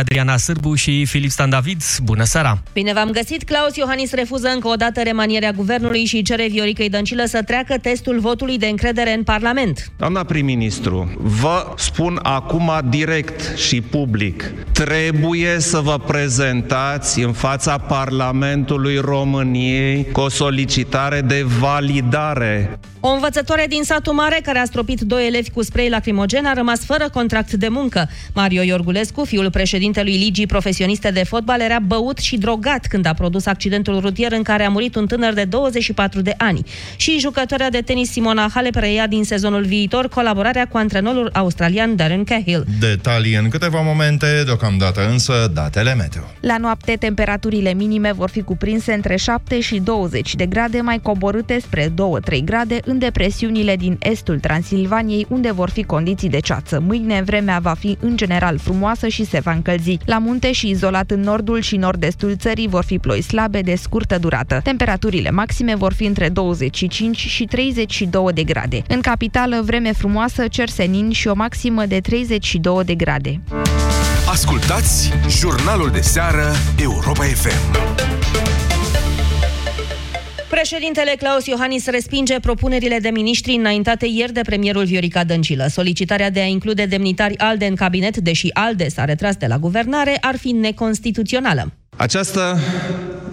Adriana Sârbu și Filip Stan David. Bună seara! Bine v-am găsit! Claus Iohannis refuză încă o dată remanierea guvernului și cere Vioricăi Dăncilă să treacă testul votului de încredere în Parlament. Doamna prim-ministru, vă spun acum direct și public, trebuie să vă prezentați în fața Parlamentului României cu o solicitare de validare o învățătoare din satul mare care a stropit doi elevi cu spray lacrimogen a rămas fără contract de muncă. Mario Iorgulescu, fiul președintelui Ligii Profesioniste de Fotbal, era băut și drogat când a produs accidentul rutier în care a murit un tânăr de 24 de ani. Și jucătoarea de tenis Simona Halep preia din sezonul viitor colaborarea cu antrenorul australian Darren Cahill. Detalii în câteva momente, deocamdată însă datele meteo. La noapte, temperaturile minime vor fi cuprinse între 7 și 20 de grade, mai coborâte spre 2-3 grade în depresiunile din estul Transilvaniei, unde vor fi condiții de ceață. Mâine vremea va fi în general frumoasă și se va încălzi. La munte și izolat în nordul și nord-estul țării vor fi ploi slabe de scurtă durată. Temperaturile maxime vor fi între 25 și 32 de grade. În capitală, vreme frumoasă, cer senin și o maximă de 32 de grade. Ascultați jurnalul de seară Europa FM. Președintele Claus Iohannis respinge propunerile de miniștri înaintate ieri de premierul Viorica Dăncilă. Solicitarea de a include demnitari ALDE în cabinet, deși ALDE s-a retras de la guvernare, ar fi neconstituțională. Această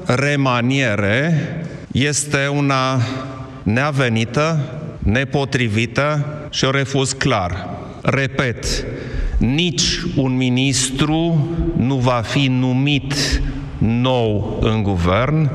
remaniere este una neavenită, nepotrivită și o refuz clar. Repet, nici un ministru nu va fi numit nou în guvern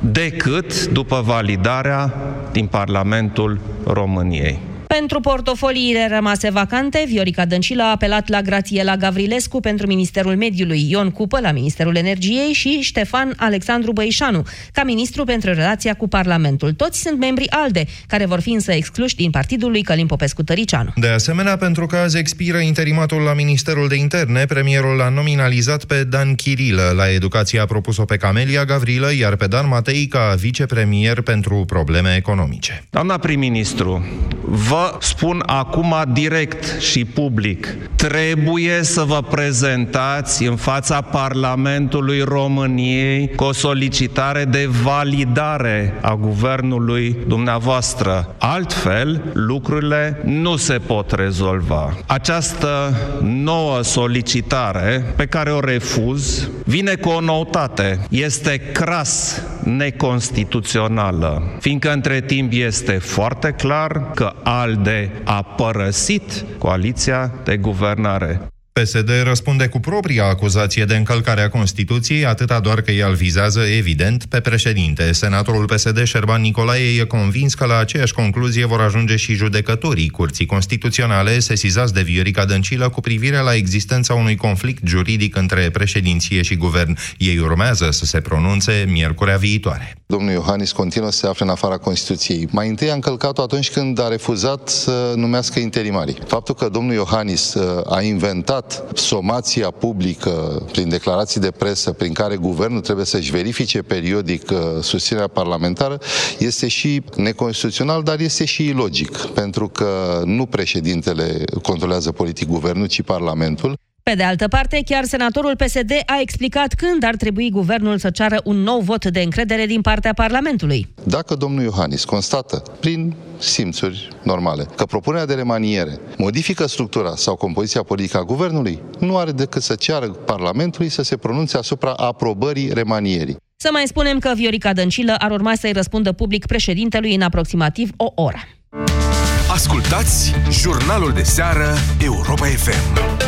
decât după validarea din Parlamentul României. Pentru portofoliile rămase vacante, Viorica Dăncilă a apelat la Grațiela Gavrilescu pentru Ministerul Mediului, Ion Cupă la Ministerul Energiei și Ștefan Alexandru Băișanu ca ministru pentru relația cu Parlamentul. Toți sunt membri ALDE, care vor fi însă excluși din partidul lui Călim Popescu Tăricianu. De asemenea, pentru că azi expiră interimatul la Ministerul de Interne, premierul l-a nominalizat pe Dan Chirilă. La educație a propus-o pe Camelia Gavrilă, iar pe Dan Matei ca vicepremier pentru probleme economice. Doamna prim-ministru, vă spun acum direct și public, trebuie să vă prezentați în fața Parlamentului României cu o solicitare de validare a guvernului dumneavoastră. Altfel, lucrurile nu se pot rezolva. Această nouă solicitare pe care o refuz vine cu o noutate. Este cras neconstituțională, fiindcă între timp este foarte clar că ALDE a părăsit coaliția de guvernare. PSD răspunde cu propria acuzație de încălcare a Constituției, atâta doar că el vizează, evident, pe președinte. Senatorul PSD, Șerban Nicolae, e convins că la aceeași concluzie vor ajunge și judecătorii Curții Constituționale sesizați de Viorica Dăncilă cu privire la existența unui conflict juridic între președinție și guvern. Ei urmează să se pronunțe miercurea viitoare. Domnul Iohannis continuă să se afle în afara Constituției. Mai întâi a încălcat-o atunci când a refuzat să numească interimarii. Faptul că domnul Iohannis uh, a inventat dat somația publică prin declarații de presă prin care guvernul trebuie să-și verifice periodic uh, susținerea parlamentară este și neconstituțional, dar este și ilogic, pentru că nu președintele controlează politic guvernul, ci parlamentul. Pe de altă parte, chiar senatorul PSD a explicat când ar trebui guvernul să ceară un nou vot de încredere din partea Parlamentului. Dacă domnul Iohannis constată prin simțuri normale că propunerea de remaniere modifică structura sau compoziția politică a guvernului, nu are decât să ceară Parlamentului să se pronunțe asupra aprobării remanierii. Să mai spunem că Viorica Dăncilă ar urma să-i răspundă public președintelui în aproximativ o oră. Ascultați jurnalul de seară Europa FM.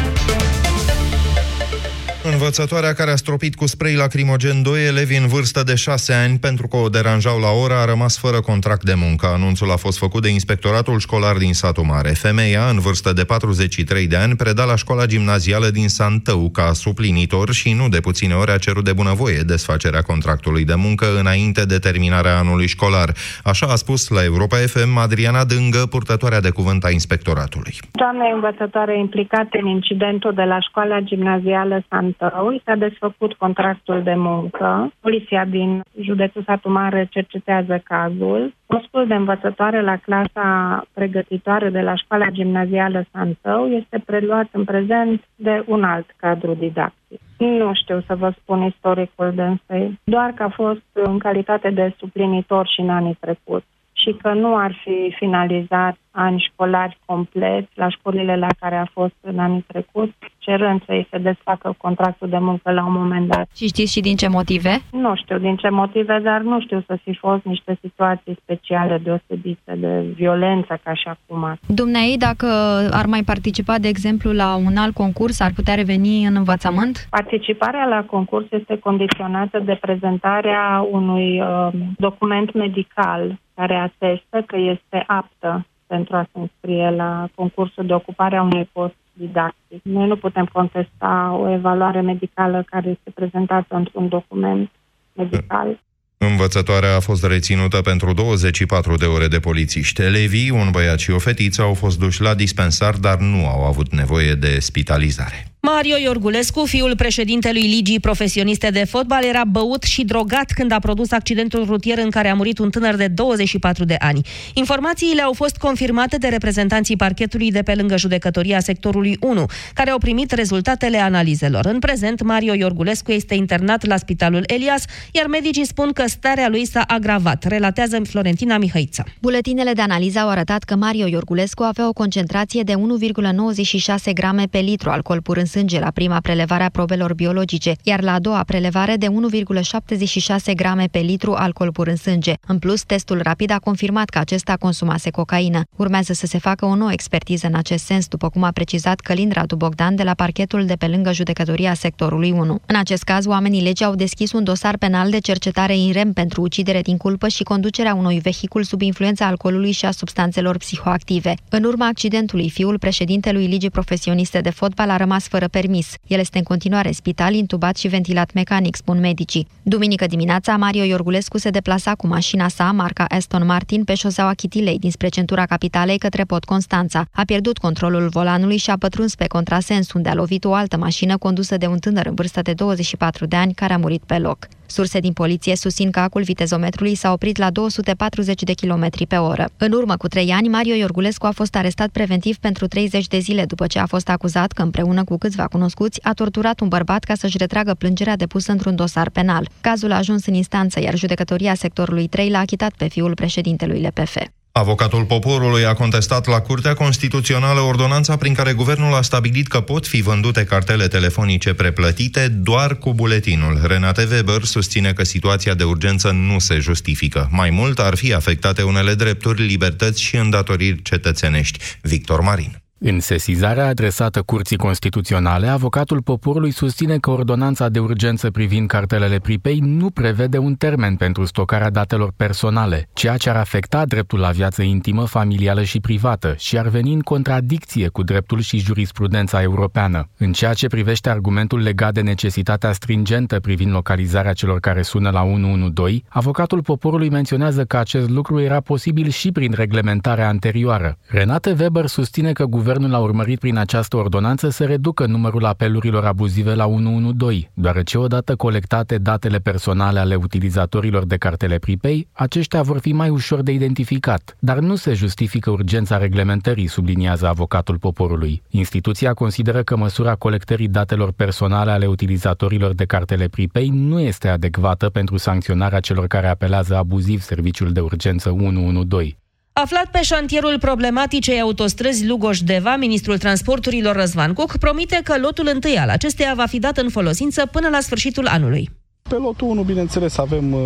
Învățătoarea care a stropit cu spray lacrimogen doi elevi în vârstă de 6 ani pentru că o deranjau la ora a rămas fără contract de muncă. Anunțul a fost făcut de inspectoratul școlar din satul mare. Femeia, în vârstă de 43 de ani, preda la școala gimnazială din Santău ca suplinitor și nu de puține ori a cerut de bunăvoie desfacerea contractului de muncă înainte de terminarea anului școlar. Așa a spus la Europa FM Adriana Dângă, purtătoarea de cuvânt a inspectoratului. Doamna învățătoare implicată în incidentul de la școala gimnazială Santău Săntău s-a desfăcut contractul de muncă. Poliția din județul Satu Mare cercetează cazul. Postul de învățătoare la clasa pregătitoare de la școala gimnazială Santău este preluat în prezent de un alt cadru didactic. Nu știu să vă spun istoricul dânsei, doar că a fost în calitate de suplinitor și în anii trecuți și că nu ar fi finalizat ani școlari complet la școlile la care a fost în anii trecut, cerând să-i se desfacă contractul de muncă la un moment dat. Și știți și din ce motive? Nu știu din ce motive, dar nu știu să fi fost niște situații speciale deosebite de violență ca și acum. Dumnezeu, dacă ar mai participa, de exemplu, la un alt concurs, ar putea reveni în învățământ? Participarea la concurs este condiționată de prezentarea unui uh, document medical care atestă că este aptă pentru a se înscrie la concursul de ocupare a unui post didactic. Noi nu putem contesta o evaluare medicală care este prezentată într-un document medical. Învățătoarea a fost reținută pentru 24 de ore de polițiști. Elevii, un băiat și o fetiță, au fost duși la dispensar, dar nu au avut nevoie de spitalizare. Mario Iorgulescu, fiul președintelui Ligii Profesioniste de Fotbal, era băut și drogat când a produs accidentul rutier în care a murit un tânăr de 24 de ani. Informațiile au fost confirmate de reprezentanții parchetului de pe lângă judecătoria sectorului 1, care au primit rezultatele analizelor. În prezent, Mario Iorgulescu este internat la Spitalul Elias, iar medicii spun că starea lui s-a agravat, relatează Florentina Mihăiță. Buletinele de analiză au arătat că Mario Iorgulescu avea o concentrație de 1,96 grame pe litru alcool pur în sânge la prima prelevare a probelor biologice, iar la a doua prelevare de 1,76 grame pe litru alcool pur în sânge. În plus, testul rapid a confirmat că acesta consumase cocaină. Urmează să se facă o nouă expertiză în acest sens, după cum a precizat Călin Radu Bogdan de la parchetul de pe lângă judecătoria sectorului 1. În acest caz, oamenii legii au deschis un dosar penal de cercetare in rem pentru ucidere din culpă și conducerea unui vehicul sub influența alcoolului și a substanțelor psihoactive. În urma accidentului, fiul președintelui Ligii Profesioniste de Fotbal a rămas fără permis. El este în continuare spital, intubat și ventilat mecanic, spun medicii. Duminică dimineața, Mario Iorgulescu se deplasa cu mașina sa, marca Aston Martin, pe șoseaua Chitilei, dinspre centura capitalei către Pot Constanța. A pierdut controlul volanului și a pătruns pe contrasens, unde a lovit o altă mașină condusă de un tânăr în vârstă de 24 de ani, care a murit pe loc. Surse din poliție susțin că acul vitezometrului s-a oprit la 240 de km pe oră. În urmă cu trei ani, Mario Iorgulescu a fost arestat preventiv pentru 30 de zile după ce a fost acuzat că împreună cu câțiva cunoscuți a torturat un bărbat ca să-și retragă plângerea depusă într-un dosar penal. Cazul a ajuns în instanță, iar judecătoria sectorului 3 l-a achitat pe fiul președintelui LPF. Avocatul poporului a contestat la Curtea Constituțională ordonanța prin care guvernul a stabilit că pot fi vândute cartele telefonice preplătite doar cu buletinul. Renate Weber susține că situația de urgență nu se justifică. Mai mult ar fi afectate unele drepturi, libertăți și îndatoriri cetățenești. Victor Marin. În sesizarea adresată Curții Constituționale, avocatul poporului susține că ordonanța de urgență privind cartelele pripei nu prevede un termen pentru stocarea datelor personale, ceea ce ar afecta dreptul la viață intimă, familială și privată și ar veni în contradicție cu dreptul și jurisprudența europeană. În ceea ce privește argumentul legat de necesitatea stringentă privind localizarea celor care sună la 112, avocatul poporului menționează că acest lucru era posibil și prin reglementarea anterioară. Renate Weber susține că guvernul guvernul a urmărit prin această ordonanță să reducă numărul apelurilor abuzive la 112, deoarece odată colectate datele personale ale utilizatorilor de cartele pripei, aceștia vor fi mai ușor de identificat, dar nu se justifică urgența reglementării, subliniază avocatul poporului. Instituția consideră că măsura colectării datelor personale ale utilizatorilor de cartele pripei nu este adecvată pentru sancționarea celor care apelează abuziv serviciul de urgență 112. Aflat pe șantierul problematicei autostrăzi Lugoș-Deva, ministrul transporturilor Răzvan Cuc promite că lotul întâi al acesteia va fi dat în folosință până la sfârșitul anului. Pe lotul 1, bineînțeles, avem uh,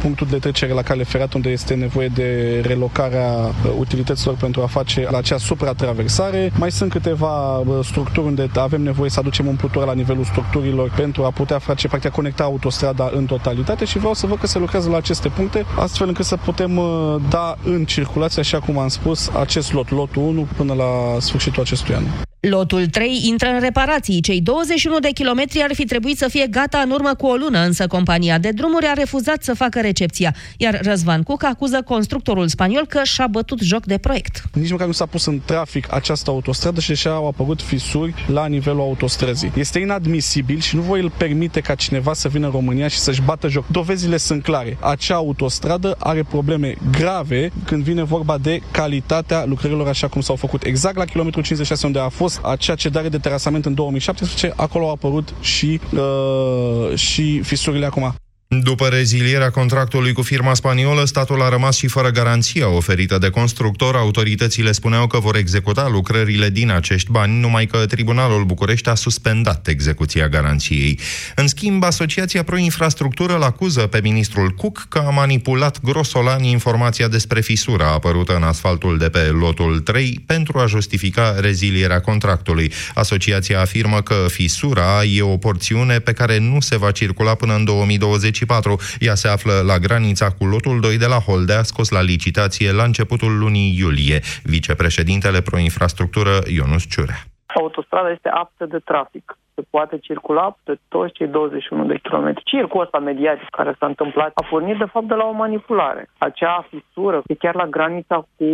punctul de trecere la cale ferată unde este nevoie de relocarea uh, utilităților pentru a face la acea supratraversare. Mai sunt câteva uh, structuri unde avem nevoie să aducem umplutură la nivelul structurilor pentru a putea face, practic, a conecta autostrada în totalitate și vreau să văd că se lucrează la aceste puncte, astfel încât să putem uh, da în circulație, așa cum am spus, acest lot, lotul 1, până la sfârșitul acestui an. Lotul 3 intră în reparații. Cei 21 de kilometri ar fi trebuit să fie gata în urmă cu o lună, însă compania de drumuri a refuzat să facă recepția. Iar Răzvan Cuc acuză constructorul spaniol că și-a bătut joc de proiect. Nici măcar nu s-a pus în trafic această autostradă și deja au apărut fisuri la nivelul autostrăzii. Este inadmisibil și nu voi îl permite ca cineva să vină în România și să-și bată joc. Dovezile sunt clare. Acea autostradă are probleme grave când vine vorba de calitatea lucrărilor așa cum s-au făcut. Exact la kilometrul 56 unde a fost acea cedare de terasament în 2017, acolo au apărut și, uh, și fisurile acum. După rezilierea contractului cu firma spaniolă, statul a rămas și fără garanția oferită de constructor. Autoritățile spuneau că vor executa lucrările din acești bani, numai că Tribunalul București a suspendat execuția garanției. În schimb, Asociația Pro Infrastructură îl acuză pe ministrul Cook că a manipulat grosolan informația despre fisura apărută în asfaltul de pe lotul 3 pentru a justifica rezilierea contractului. Asociația afirmă că fisura e o porțiune pe care nu se va circula până în 2020 24. Ea se află la granița cu lotul 2 de la Holdea, scos la licitație la începutul lunii iulie. Vicepreședintele Proinfrastructură Ionus Ciurea. Autostrada este aptă de trafic se poate circula pe toți cei 21 de kilometri. Circul ăsta mediatic care s-a întâmplat a pornit de fapt de la o manipulare. Acea fisură e chiar la granița cu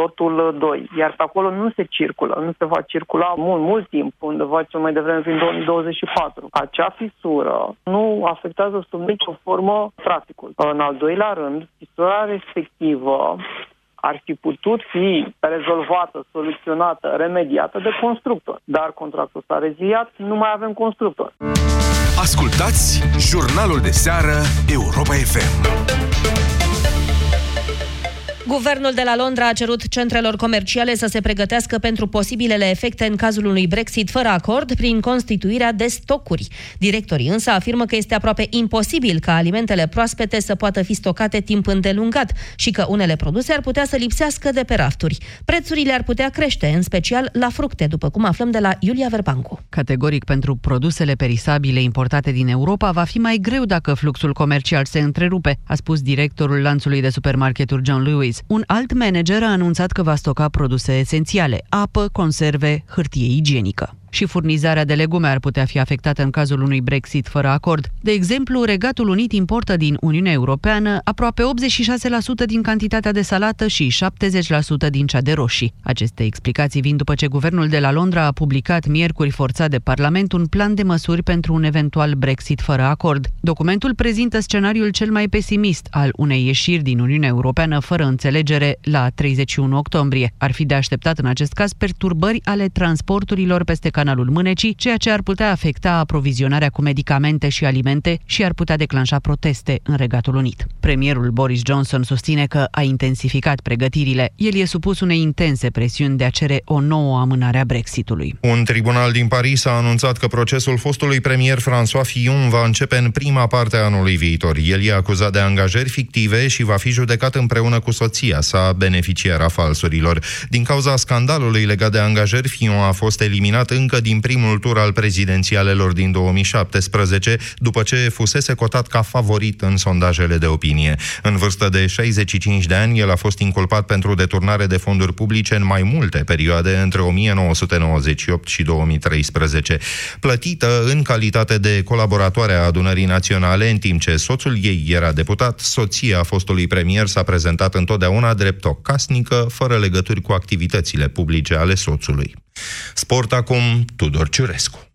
lotul 2, iar pe acolo nu se circulă, nu se va circula mult, mult timp, undeva cel mai devreme prin 2024. Acea fisură nu afectează sub nicio formă traficul. În al doilea rând, fisura respectivă ar fi putut fi rezolvată, soluționată, remediată de constructor. Dar contractul s-a reziliat, nu mai avem constructor. Ascultați jurnalul de seară Europa FM. Guvernul de la Londra a cerut centrelor comerciale să se pregătească pentru posibilele efecte în cazul unui Brexit fără acord prin constituirea de stocuri. Directorii însă afirmă că este aproape imposibil ca alimentele proaspete să poată fi stocate timp îndelungat și că unele produse ar putea să lipsească de pe rafturi. Prețurile ar putea crește, în special la fructe, după cum aflăm de la Iulia Verbancu. Categoric pentru produsele perisabile importate din Europa va fi mai greu dacă fluxul comercial se întrerupe, a spus directorul lanțului de supermarketuri John Lewis. Un alt manager a anunțat că va stoca produse esențiale, apă, conserve, hârtie igienică și furnizarea de legume ar putea fi afectată în cazul unui Brexit fără acord. De exemplu, Regatul Unit importă din Uniunea Europeană aproape 86% din cantitatea de salată și 70% din cea de roșii. Aceste explicații vin după ce guvernul de la Londra a publicat miercuri forțat de Parlament un plan de măsuri pentru un eventual Brexit fără acord. Documentul prezintă scenariul cel mai pesimist al unei ieșiri din Uniunea Europeană fără înțelegere la 31 octombrie. Ar fi de așteptat în acest caz perturbări ale transporturilor peste canal canalul Mânecii, ceea ce ar putea afecta aprovizionarea cu medicamente și alimente și ar putea declanșa proteste în Regatul Unit. Premierul Boris Johnson susține că a intensificat pregătirile. El e supus unei intense presiuni de a cere o nouă amânare a Brexitului. Un tribunal din Paris a anunțat că procesul fostului premier François Fillon va începe în prima parte a anului viitor. El e acuzat de angajări fictive și va fi judecat împreună cu soția sa, beneficiara falsurilor. Din cauza scandalului legat de angajări, Fillon a fost eliminat încă încă din primul tur al prezidențialelor din 2017, după ce fusese cotat ca favorit în sondajele de opinie. În vârstă de 65 de ani, el a fost inculpat pentru deturnare de fonduri publice în mai multe perioade între 1998 și 2013. Plătită în calitate de colaboratoare a adunării naționale, în timp ce soțul ei era deputat, soția fostului premier s-a prezentat întotdeauna drept o casnică, fără legături cu activitățile publice ale soțului. Sport acum, Tudor Ciurescu.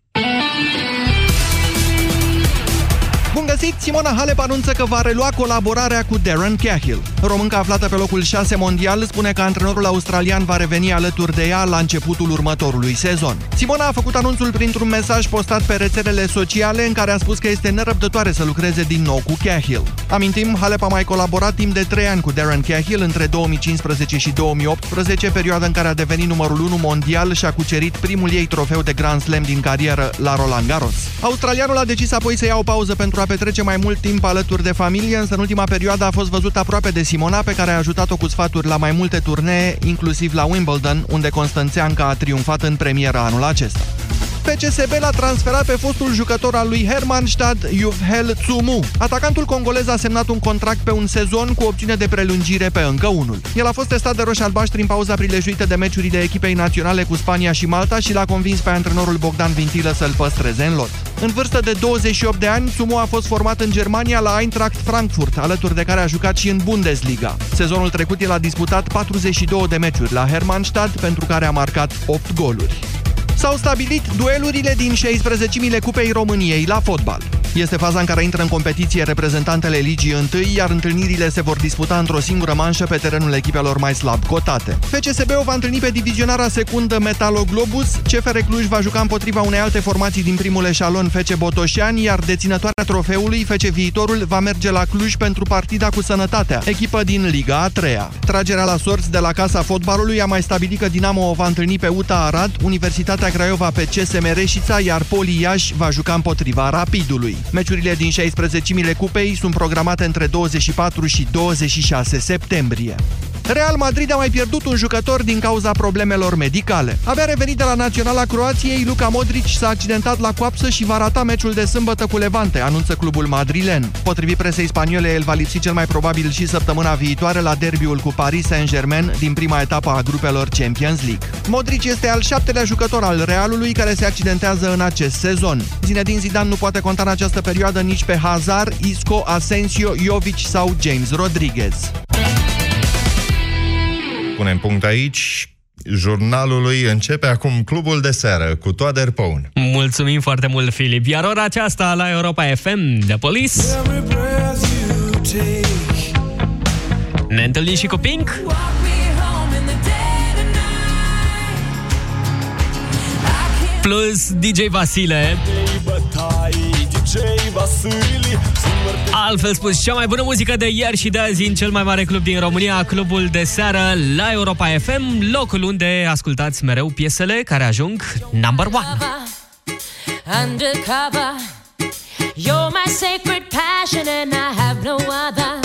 Bun găsit! Simona Halep anunță că va relua colaborarea cu Darren Cahill. Românca aflată pe locul 6 mondial spune că antrenorul australian va reveni alături de ea la începutul următorului sezon. Simona a făcut anunțul printr-un mesaj postat pe rețelele sociale în care a spus că este nerăbdătoare să lucreze din nou cu Cahill. Amintim, Halep a mai colaborat timp de 3 ani cu Darren Cahill între 2015 și 2018, perioada în care a devenit numărul 1 mondial și a cucerit primul ei trofeu de Grand Slam din carieră la Roland Garros. Australianul a decis apoi să ia o pauză pentru a petrece mai mult timp alături de familie, însă în ultima perioadă a fost văzut aproape de Simona, pe care a ajutat-o cu sfaturi la mai multe turnee, inclusiv la Wimbledon, unde Constanțeanca a triumfat în premieră anul acesta. FCSB l-a transferat pe fostul jucător al lui Hermannstad, Yuvhel Tsumu. Atacantul congolez a semnat un contract pe un sezon cu opțiune de prelungire pe încă unul. El a fost testat de roși albaștri în pauza prilejuită de meciurile echipei naționale cu Spania și Malta și l-a convins pe antrenorul Bogdan Vintilă să-l păstreze în lot. În vârstă de 28 de ani, Tsumu a fost format în Germania la Eintracht Frankfurt, alături de care a jucat și în Bundesliga. Sezonul trecut el a disputat 42 de meciuri la Hermannstad, pentru care a marcat 8 goluri. S-au stabilit duelurile din 16-mile Cupei României la fotbal. Este faza în care intră în competiție reprezentantele Ligii 1, iar întâlnirile se vor disputa într-o singură manșă pe terenul echipelor mai slab cotate. FCSB o va întâlni pe divizionarea secundă Metaloglobus, CFR Cluj va juca împotriva unei alte formații din primul eșalon FC Botoșani, iar deținătoarea trofeului FC Viitorul va merge la Cluj pentru partida cu Sănătatea, echipă din Liga a 3 -a. Tragerea la sorți de la Casa Fotbalului a mai stabilit că Dinamo o va întâlni pe UTA Arad, Universitatea Craiova pe CSM Reșița, iar Poli Iași va juca împotriva Rapidului. Meciurile din 16-mile cupei sunt programate între 24 și 26 septembrie. Real Madrid a mai pierdut un jucător din cauza problemelor medicale. Abia revenit de la Naționala Croației, Luca Modric s-a accidentat la coapsă și va rata meciul de sâmbătă cu Levante, anunță clubul madrilen. Potrivit presei spaniole, el va lipsi cel mai probabil și săptămâna viitoare la derbiul cu Paris Saint-Germain din prima etapă a grupelor Champions League. Modric este al șaptelea jucător al Realului care se accidentează în acest sezon. Zinedine Zidane nu poate conta în această perioadă nici pe Hazard, Isco, Asensio, Jovic sau James Rodriguez punem punct aici. Jurnalului începe acum Clubul de Seară cu Toader Păun. Mulțumim foarte mult, Filip. Iar ora aceasta la Europa FM, The Police. Ne întâlnim și cu Pink. Plus DJ Vasile. Altfel spus, cea mai bună muzică de ieri și de azi în cel mai mare club din România, clubul de seară la Europa FM, locul unde ascultați mereu piesele care ajung number one. Undercover, you're my sacred passion and I have no other.